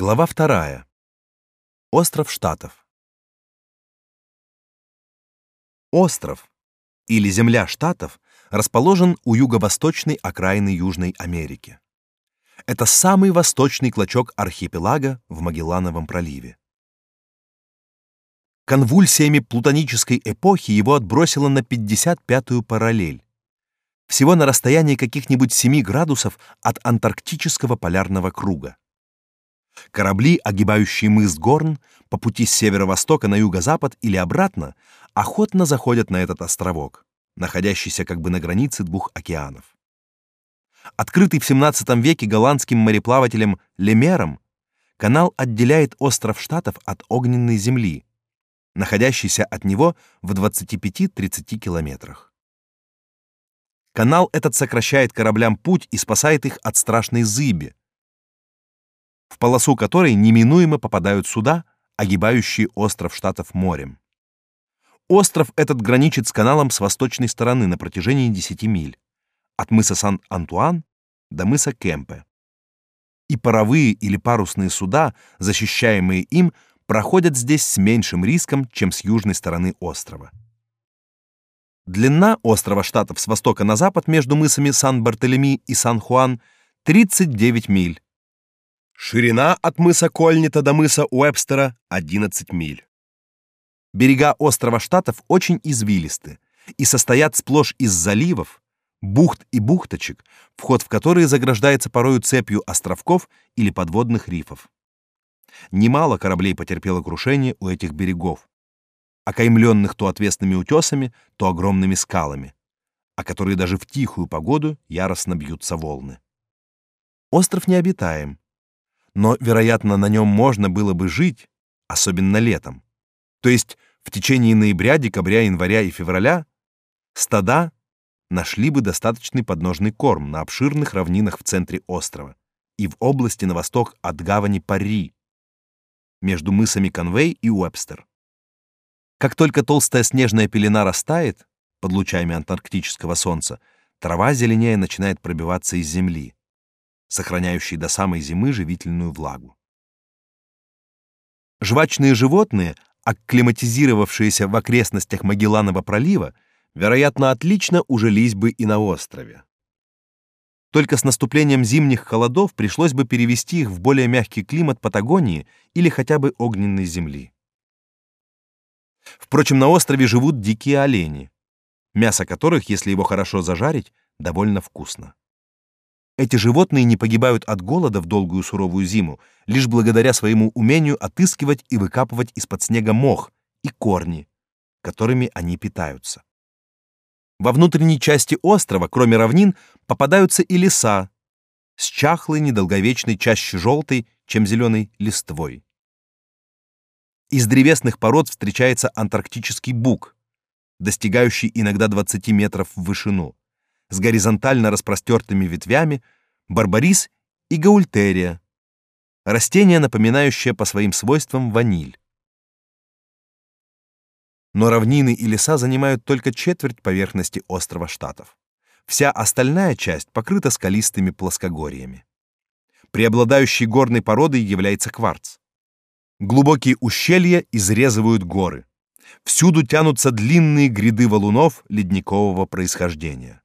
Глава вторая. Остров Штатов. Остров или земля Штатов расположен у юго-восточной окраины Южной Америки. Это самый восточный клочок архипелага в Магеллановом проливе. Конвульсиями плутонической эпохи его отбросило на 55-ю параллель, всего на расстоянии каких-нибудь 7 градусов от антарктического полярного круга. Корабли, огибающие мыс Горн по пути с северо-востока на юго-запад или обратно, охотно заходят на этот островок, находящийся как бы на границе двух океанов. Открытый в 17 веке голландским мореплавателем Лемером, канал отделяет остров Штатов от огненной земли, находящейся от него в 25-30 километрах. Канал этот сокращает кораблям путь и спасает их от страшной зыби, в полосу которой неминуемо попадают суда, огибающие остров Штатов морем. Остров этот граничит с каналом с восточной стороны на протяжении 10 миль, от мыса Сан-Антуан до мыса Кемпе. И паровые или парусные суда, защищаемые им, проходят здесь с меньшим риском, чем с южной стороны острова. Длина острова Штатов с востока на запад между мысами Сан-Бартолеми и Сан-Хуан 39 миль, Ширина от мыса Кольнита до мыса Уэбстера 11 миль. Берега острова Штатов очень извилисты и состоят сплошь из заливов, бухт и бухточек, вход в которые заграждается порою цепью островков или подводных рифов. Немало кораблей потерпело крушение у этих берегов, окаймленных то отвесными утесами, то огромными скалами, о которые даже в тихую погоду яростно бьются волны. Остров необитаем, но, вероятно, на нем можно было бы жить, особенно летом. То есть в течение ноября, декабря, января и февраля стада нашли бы достаточный подножный корм на обширных равнинах в центре острова и в области на восток от гавани Пари, между мысами Конвей и Уэбстер. Как только толстая снежная пелена растает под лучами антарктического солнца, трава зеленее начинает пробиваться из земли сохраняющий до самой зимы живительную влагу. Жвачные животные, акклиматизировавшиеся в окрестностях Магелланова пролива, вероятно, отлично ужились бы и на острове. Только с наступлением зимних холодов пришлось бы перевести их в более мягкий климат Патагонии или хотя бы огненной земли. Впрочем, на острове живут дикие олени, мясо которых, если его хорошо зажарить, довольно вкусно. Эти животные не погибают от голода в долгую суровую зиму лишь благодаря своему умению отыскивать и выкапывать из-под снега мох и корни, которыми они питаются. Во внутренней части острова, кроме равнин, попадаются и леса с чахлой, недолговечной, чаще желтой, чем зеленой листвой. Из древесных пород встречается антарктический бук, достигающий иногда 20 метров в вышину с горизонтально распростертыми ветвями, барбарис и гаультерия, растение, напоминающее по своим свойствам ваниль. Но равнины и леса занимают только четверть поверхности острова Штатов. Вся остальная часть покрыта скалистыми плоскогорьями. Преобладающей горной породой является кварц. Глубокие ущелья изрезывают горы. Всюду тянутся длинные гряды валунов ледникового происхождения.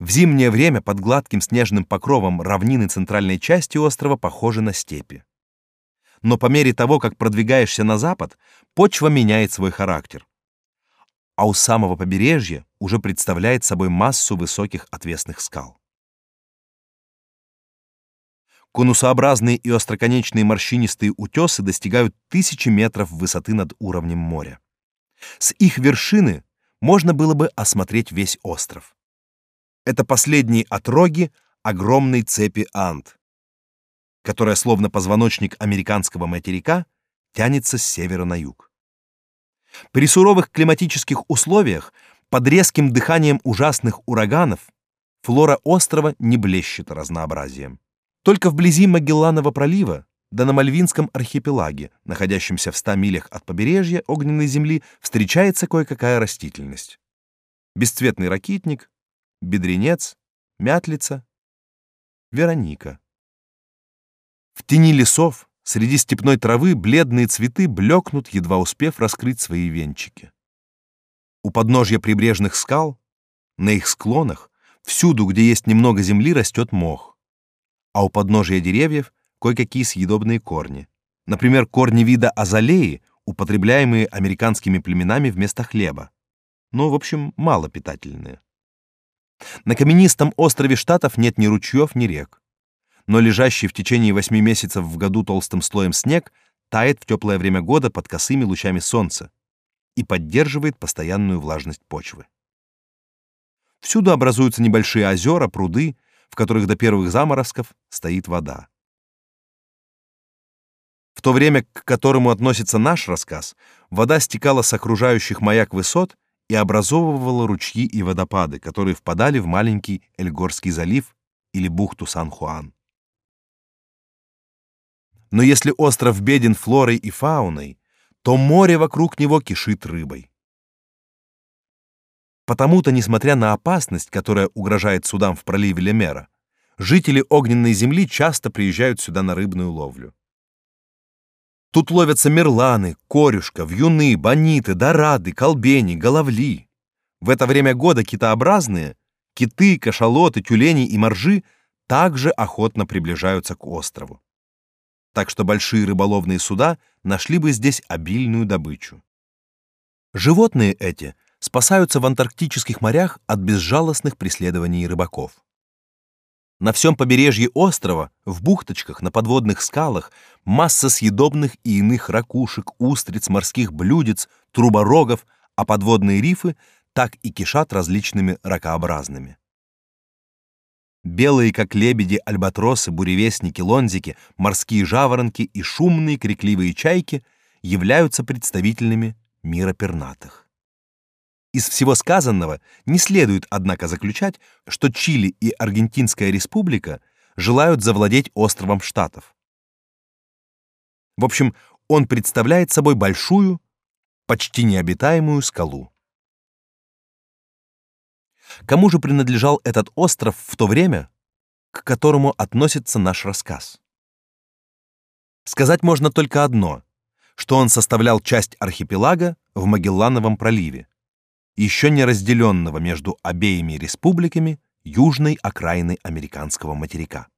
В зимнее время под гладким снежным покровом равнины центральной части острова похожи на степи. Но по мере того, как продвигаешься на запад, почва меняет свой характер. А у самого побережья уже представляет собой массу высоких отвесных скал. Конусообразные и остроконечные морщинистые утесы достигают тысячи метров высоты над уровнем моря. С их вершины можно было бы осмотреть весь остров. Это последние отроги огромной цепи Анд, которая словно позвоночник американского материка тянется с севера на юг. При суровых климатических условиях, под резким дыханием ужасных ураганов, флора острова не блещет разнообразием. Только вблизи Магелланова пролива, да на Мальвинском архипелаге, находящемся в 100 милях от побережья огненной земли, встречается кое-какая растительность. Бесцветный ракитник, бедренец, мятлица, Вероника. В тени лесов, среди степной травы бледные цветы блекнут, едва успев раскрыть свои венчики. У подножья прибрежных скал, на их склонах, всюду, где есть немного земли, растет мох. А у подножия деревьев кое-какие съедобные корни. Например, корни вида азалеи, употребляемые американскими племенами вместо хлеба. Но, в общем, мало питательные. На каменистом острове Штатов нет ни ручьев, ни рек. Но лежащий в течение восьми месяцев в году толстым слоем снег тает в теплое время года под косыми лучами солнца, и поддерживает постоянную влажность почвы. Всюду образуются небольшие озера, пруды, в которых до первых заморозков стоит вода. В то время, к которому относится наш рассказ, вода стекала с окружающих маяк высот и образовывала ручьи и водопады, которые впадали в маленький Эльгорский залив или бухту Сан-Хуан. Но если остров беден флорой и фауной, то море вокруг него кишит рыбой. Потому-то, несмотря на опасность, которая угрожает судам в проливе Лемера, жители огненной земли часто приезжают сюда на рыбную ловлю. Тут ловятся мерланы, корюшка, вьюны, бониты, дорады, колбени, головли. В это время года китообразные, киты, кашалоты, тюлени и моржи также охотно приближаются к острову так что большие рыболовные суда нашли бы здесь обильную добычу. Животные эти спасаются в антарктических морях от безжалостных преследований рыбаков. На всем побережье острова, в бухточках, на подводных скалах, масса съедобных и иных ракушек, устриц, морских блюдец, труборогов, а подводные рифы так и кишат различными ракообразными. Белые, как лебеди, альбатросы, буревестники, лонзики, морские жаворонки и шумные крикливые чайки являются представителями мира пернатых. Из всего сказанного не следует, однако, заключать, что Чили и Аргентинская республика желают завладеть островом Штатов. В общем, он представляет собой большую, почти необитаемую скалу. Кому же принадлежал этот остров в то время, к которому относится наш рассказ? Сказать можно только одно, что он составлял часть архипелага в Магеллановом проливе, еще не разделенного между обеими республиками южной окраины американского материка.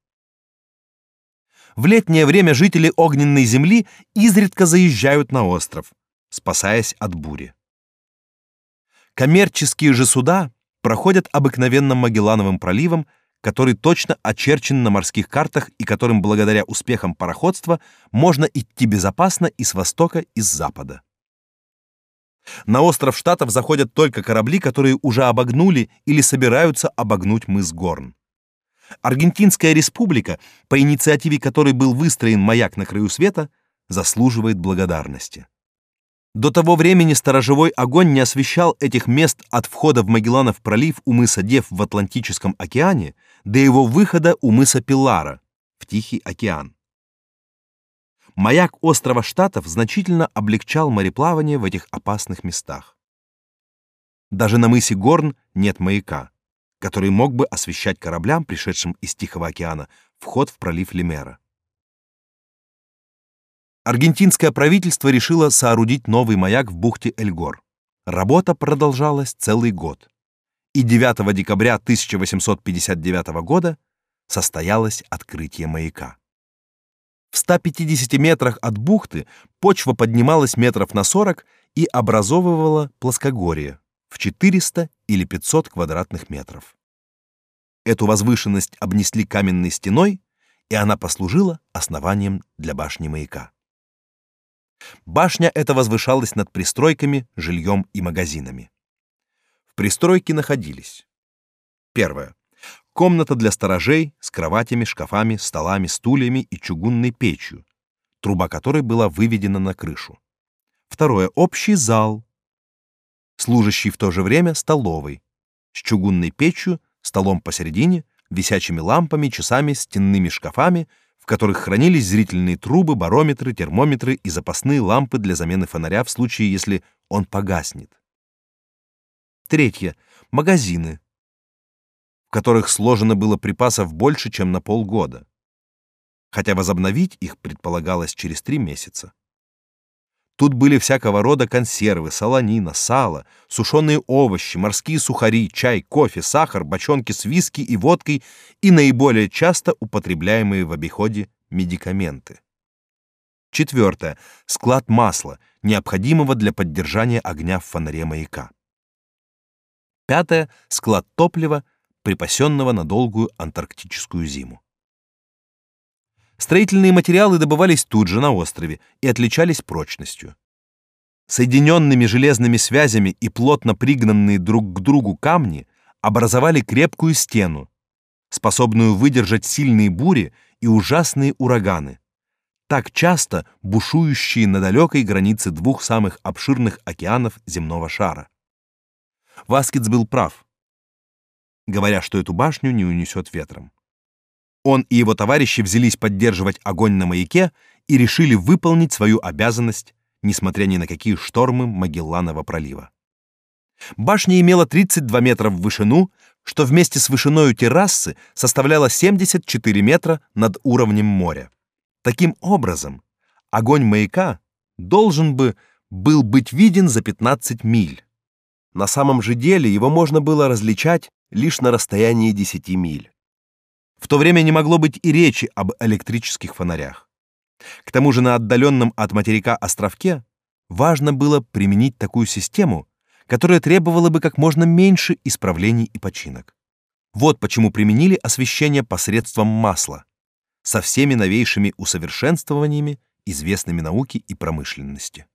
В летнее время жители огненной земли изредка заезжают на остров, спасаясь от бури. Коммерческие же суда проходят обыкновенным Магеллановым проливом, который точно очерчен на морских картах и которым благодаря успехам пароходства можно идти безопасно и с востока, и с запада. На остров Штатов заходят только корабли, которые уже обогнули или собираются обогнуть мыс Горн. Аргентинская республика, по инициативе которой был выстроен маяк на краю света, заслуживает благодарности. До того времени сторожевой огонь не освещал этих мест от входа в Магелланов пролив у мыса Дев в Атлантическом океане до его выхода у мыса Пилара в Тихий океан. Маяк острова Штатов значительно облегчал мореплавание в этих опасных местах. Даже на мысе Горн нет маяка, который мог бы освещать кораблям, пришедшим из Тихого океана, вход в пролив Лимера аргентинское правительство решило соорудить новый маяк в бухте Эльгор. Работа продолжалась целый год. И 9 декабря 1859 года состоялось открытие маяка. В 150 метрах от бухты почва поднималась метров на 40 и образовывала плоскогорье в 400 или 500 квадратных метров. Эту возвышенность обнесли каменной стеной, и она послужила основанием для башни маяка. Башня эта возвышалась над пристройками, жильем и магазинами. В пристройке находились. Первое. Комната для сторожей с кроватями, шкафами, столами, стульями и чугунной печью, труба которой была выведена на крышу. Второе. Общий зал, служащий в то же время столовой, с чугунной печью, столом посередине, висячими лампами, часами, стенными шкафами, которых хранились зрительные трубы, барометры, термометры и запасные лампы для замены фонаря в случае, если он погаснет. Третье. Магазины, в которых сложено было припасов больше, чем на полгода. хотя возобновить их предполагалось через три месяца. Тут были всякого рода консервы, солонина, сало, сушеные овощи, морские сухари, чай, кофе, сахар, бочонки с виски и водкой и наиболее часто употребляемые в обиходе медикаменты. Четвертое. Склад масла, необходимого для поддержания огня в фонаре маяка. Пятое. Склад топлива, припасенного на долгую антарктическую зиму. Строительные материалы добывались тут же на острове и отличались прочностью. Соединенными железными связями и плотно пригнанные друг к другу камни образовали крепкую стену, способную выдержать сильные бури и ужасные ураганы, так часто бушующие на далекой границе двух самых обширных океанов земного шара. Васкиц был прав, говоря, что эту башню не унесет ветром. Он и его товарищи взялись поддерживать огонь на маяке и решили выполнить свою обязанность, несмотря ни на какие штормы Магелланова пролива. Башня имела 32 метра в вышину, что вместе с вышиною террасы составляло 74 метра над уровнем моря. Таким образом, огонь маяка должен бы был быть виден за 15 миль. На самом же деле его можно было различать лишь на расстоянии 10 миль. В то время не могло быть и речи об электрических фонарях. К тому же на отдаленном от материка островке важно было применить такую систему, которая требовала бы как можно меньше исправлений и починок. Вот почему применили освещение посредством масла со всеми новейшими усовершенствованиями, известными науке и промышленности.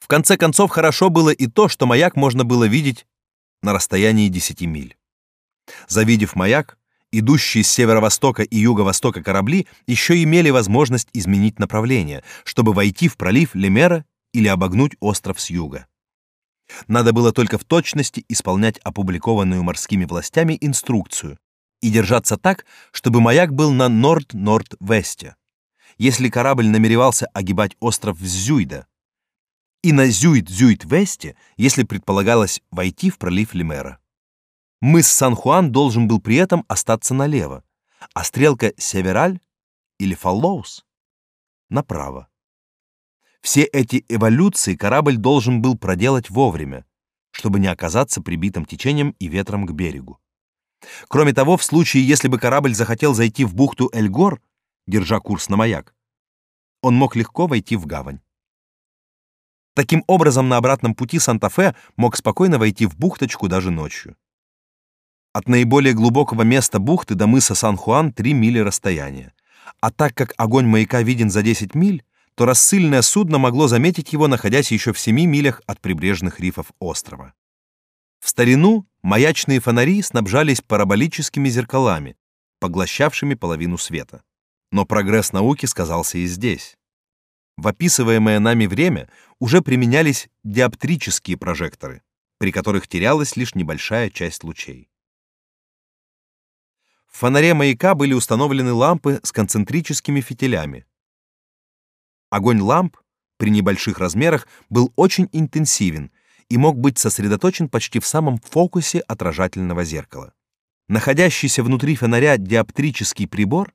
В конце концов, хорошо было и то, что маяк можно было видеть на расстоянии 10 миль. Завидев маяк, идущие с северо-востока и юго-востока корабли еще имели возможность изменить направление, чтобы войти в пролив Лемера или обогнуть остров с юга. Надо было только в точности исполнять опубликованную морскими властями инструкцию и держаться так, чтобы маяк был на норд-норд-весте. Если корабль намеревался огибать остров Зюйда, и на Зюйд-Зюйд-весте, если предполагалось войти в пролив Лемера. Мыс Сан-Хуан должен был при этом остаться налево, а стрелка Севераль или Фаллоус направо. Все эти эволюции корабль должен был проделать вовремя, чтобы не оказаться прибитым течением и ветром к берегу. Кроме того, в случае, если бы корабль захотел зайти в бухту Эльгор, держа курс на маяк, он мог легко войти в гавань. Таким образом, на обратном пути Санта-Фе мог спокойно войти в бухточку даже ночью. От наиболее глубокого места бухты до мыса Сан-Хуан 3 мили расстояния. А так как огонь маяка виден за 10 миль, то рассыльное судно могло заметить его, находясь еще в 7 милях от прибрежных рифов острова. В старину маячные фонари снабжались параболическими зеркалами, поглощавшими половину света. Но прогресс науки сказался и здесь. В описываемое нами время уже применялись диоптрические прожекторы, при которых терялась лишь небольшая часть лучей. В фонаре маяка были установлены лампы с концентрическими фитилями. Огонь ламп при небольших размерах был очень интенсивен и мог быть сосредоточен почти в самом фокусе отражательного зеркала. Находящийся внутри фонаря диоптрический прибор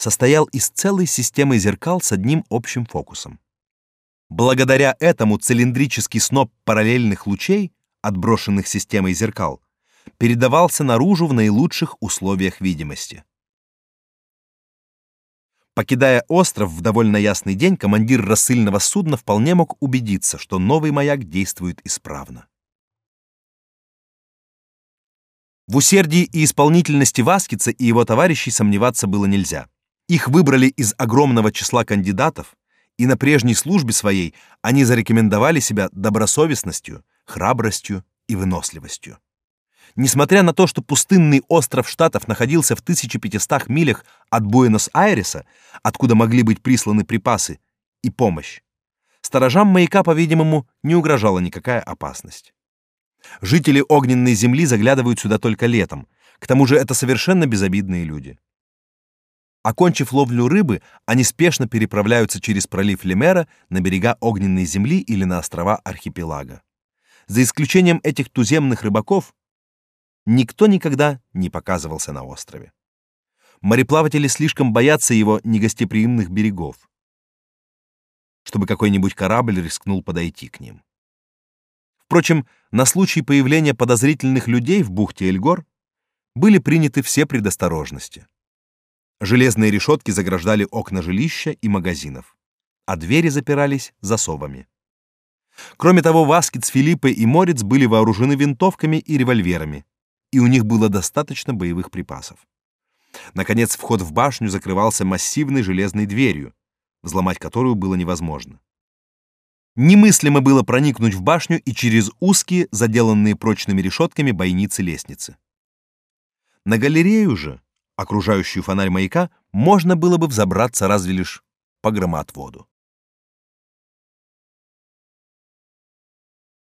состоял из целой системы зеркал с одним общим фокусом. Благодаря этому цилиндрический сноп параллельных лучей, отброшенных системой зеркал, передавался наружу в наилучших условиях видимости. Покидая остров в довольно ясный день, командир рассыльного судна вполне мог убедиться, что новый маяк действует исправно. В усердии и исполнительности Васкица и его товарищей сомневаться было нельзя. Их выбрали из огромного числа кандидатов, и на прежней службе своей они зарекомендовали себя добросовестностью, храбростью и выносливостью. Несмотря на то, что пустынный остров Штатов находился в 1500 милях от Буэнос-Айреса, откуда могли быть присланы припасы и помощь, сторожам маяка, по-видимому, не угрожала никакая опасность. Жители огненной земли заглядывают сюда только летом. К тому же это совершенно безобидные люди. Окончив ловлю рыбы, они спешно переправляются через пролив Лемера на берега огненной земли или на острова архипелага. За исключением этих туземных рыбаков, никто никогда не показывался на острове. мореплаватели слишком боятся его негостеприимных берегов, чтобы какой-нибудь корабль рискнул подойти к ним. Впрочем, на случай появления подозрительных людей в бухте Эльгор были приняты все предосторожности. Железные решетки заграждали окна жилища и магазинов, а двери запирались засовами. Кроме того, Васкиц, Филиппе и Морец были вооружены винтовками и револьверами, и у них было достаточно боевых припасов. Наконец, вход в башню закрывался массивной железной дверью, взломать которую было невозможно. Немыслимо было проникнуть в башню и через узкие, заделанные прочными решетками бойницы лестницы. На галерею же, окружающую фонарь маяка, можно было бы взобраться разве лишь по громоотводу.